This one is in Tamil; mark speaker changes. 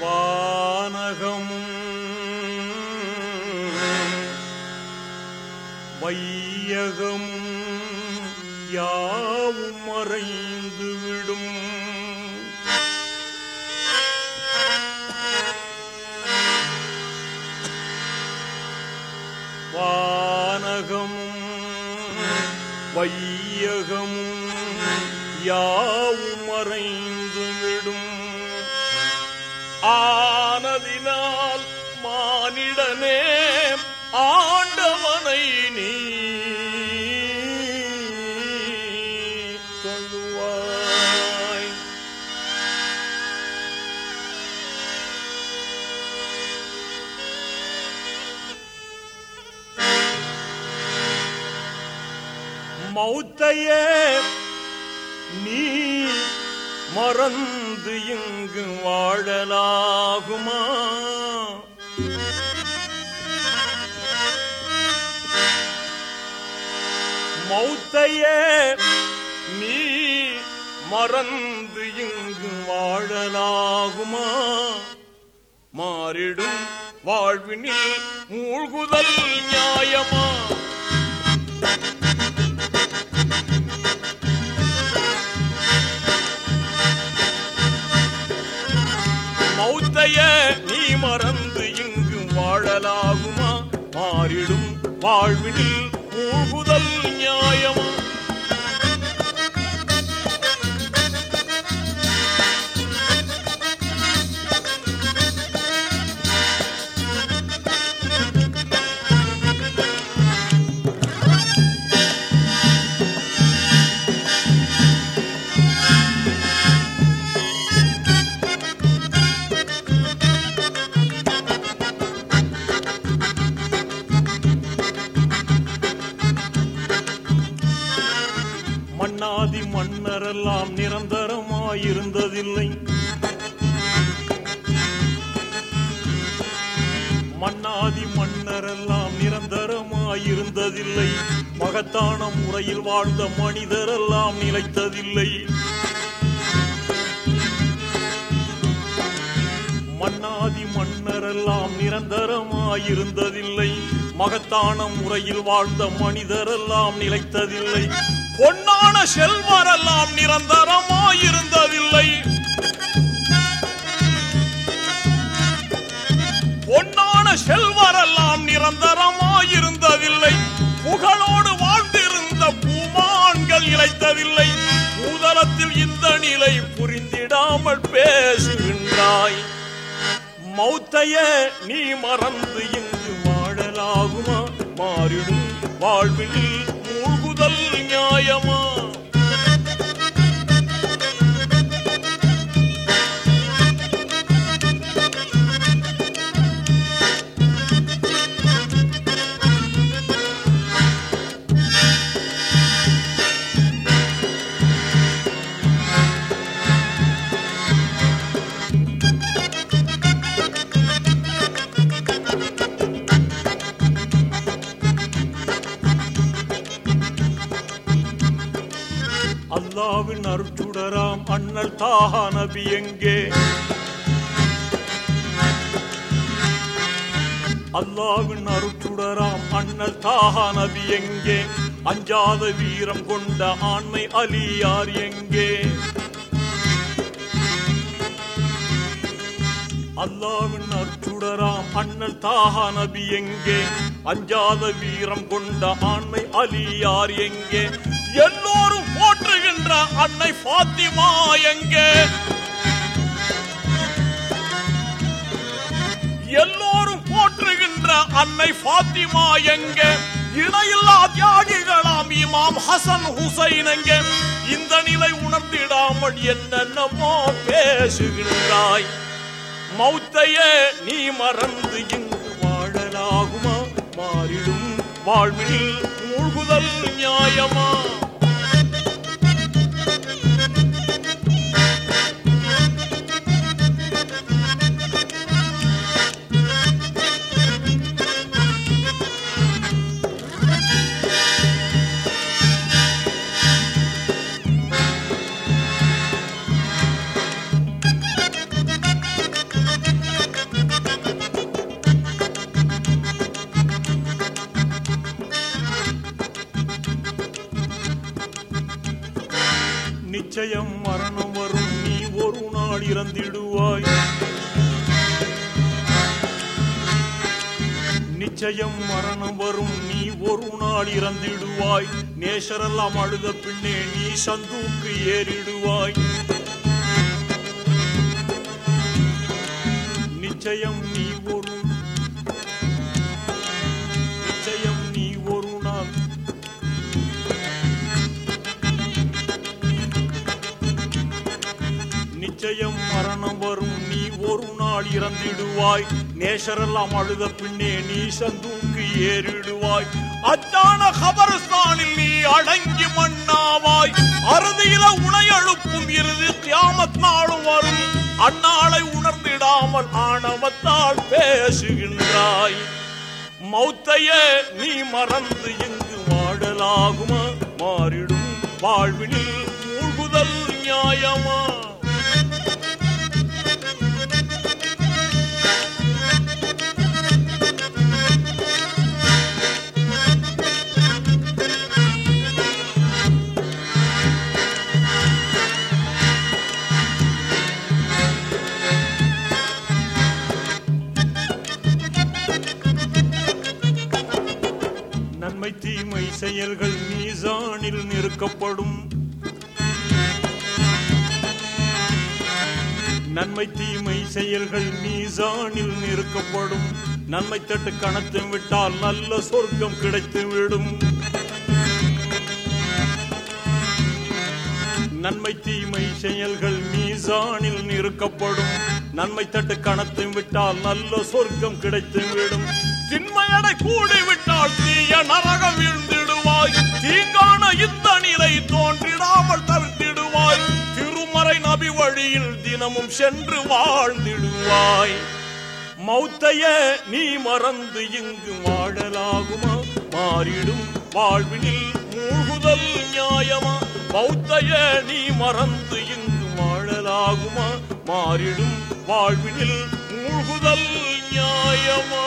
Speaker 1: வானகம். வையகம் யாவும் மறைந்து விடும் ஆனதினால் மானிடனே ஆண்டவனை நீ தொழுவாய். மௌத்தையே நீ மறந்து இங்கு வாழலாகுமா? மௌத்தையே நீ மறந்து இங்கு வாழலாகுமா? மாறிடும் வாழ்வினில் மூழ்குதல் நியாயமா? மௌத்தைய நீ மறந்து இங்கு வாழலாகுமா? மாறிடும் வாழ்வினில் மூழ்குதல் நியாயமா? மன்னாதி மன்னரெல்லாம் நிரந்தரமாயிருந்ததில்லை. மன்னாதி மன்னரெல்லாம் நிரந்தரமாயிருந்ததில்லை. மகத்தான முறையில் வாழ்ந்த மனிதரெல்லாம் நிலைத்ததில்லை. மன்னாதி மன்னரெல்லாம் நிரந்தரமாயிருந்ததில்லை. மகத்தான முறையில் வாழ்ந்த மனிதரெல்லாம் நிலைத்ததில்லை. பொன்னான செல்வரெல்லாம் நிரந்தரமாயிருந்ததில்லை. பொன்னான செல்வரெல்லாம் நிரந்தரமாயிருந்ததில்லை. புகழோடு வாழ்ந்திருந்த பூமான்கள் இழைத்ததில்லை பூதளத்தில் இந்த நிலை புரிந்திடாமல் பேசுகின்றாய். மௌத்தைய நீ மறந்து இங்கு வாழலாகுமா? மாறிடும் வாழ்வில் மூழ்குதல் நியாயமா அல்லாவின் அருட்சுடராம் அண்ணல் தாஹா நபி எங்கே? அல்லாவின் அருட்சுடராம் அண்ணல் தாஹா நபி எங்கே? அஞ்சாத வீரம் கொண்ட ஆண்மை அலியார் எங்கே? அல்லாவின் அருட்சுடராம் அண்ணல் தாஹா நபி எங்கே? அஞ்சாத வீரம் கொண்ட ஆண்மை அலியார் எங்கே? எல்லோரும் போற்றுகின்ற அன்னை பாத்திமா எங்கே? எல்லோரும் போற்றுகின்ற அன்னை பாத்திமா எங்கே? இணையில்லா தியாகிகளாம் இமாம் ஹசன் ஹுசைன் எங்கே? இந்த நிலை உணர்ந்திடாமல் என்னென்னமோ பேசுகின்றாய். மௌத்தையே நீ மறந்து இங்கு வாழலாகுமா? மாறிடும் வாழ்வில் மூழ்குதல் நியாயமா? நிச்சயம் மரணம் வரும். நீ ஒரு நாள் இறந்திடுவாய். நிச்சயம் மரணம் வரும். நீ ஒரு நாள் இறந்திடுவாய். நேசரெல்லாம் அழுத பின்னே நீ சந்தூக்கு ஏறிடுவாய். நிச்சயம் மரணம் வரும் நீ ஒரு நாள் இறந்திடுவாய். நேசரெல்லாம் அழுத பின்னே நீ சந்தூக்கு ஏறிடுவாய். அத்தான கபரஸ்தானில் நீ அடங்கி மண்ணாவாய். அறுதியில உனை அழுப்பும் இறுதி கியாமத் நாளும் வரும். அந்நாளை உணர்ந்திடாமல் ஆணவத்தால் பேசுகின்றாய். மௌத்தையே நீ மறந்து எங்கு வாடலாகுமா? மாறிடும் வாழ்வினில் மூழ்குதல் நியாயமா? செயல்கள் மீசானில் நிறுக்கப்படும் நன்மை தீமை செயல்கள் மீசானில் நிறுக்கப்படும் நன்மை தட்டு கணத்து விட்டால் நல்ல சொர்க்கம் கிடைத்து விடும். நன்மை தீமை செயல்கள் மீசானில் நிறுக்கப்படும் நன்மை தட்டு கணத்து விட்டால் நல்ல சொர்க்கம் கிடைத்து விடும். திண்மையடை கூடிவிட்டால் தீய நரகம் விழுந்து வீழ்ந்திடுவாய் தீங்கான இந்த நிலை தோன்றிடாமல் தவிர்த்திடுவாய். திருமறை நபி வழியில் தினமும் சென்று வாழ்ந்திடுவாய். மௌத்தைய நீ மறந்து இங்கு வாழலாகுமா? மாறிடும் வாழ்வினில் மூழ்குதல் நியாயமா? மௌத்தைய நீ மறந்து இங்கு வாழலாகுமா? மாறிடும் வாழ்வினில் மூழ்குதல் நியாயமா?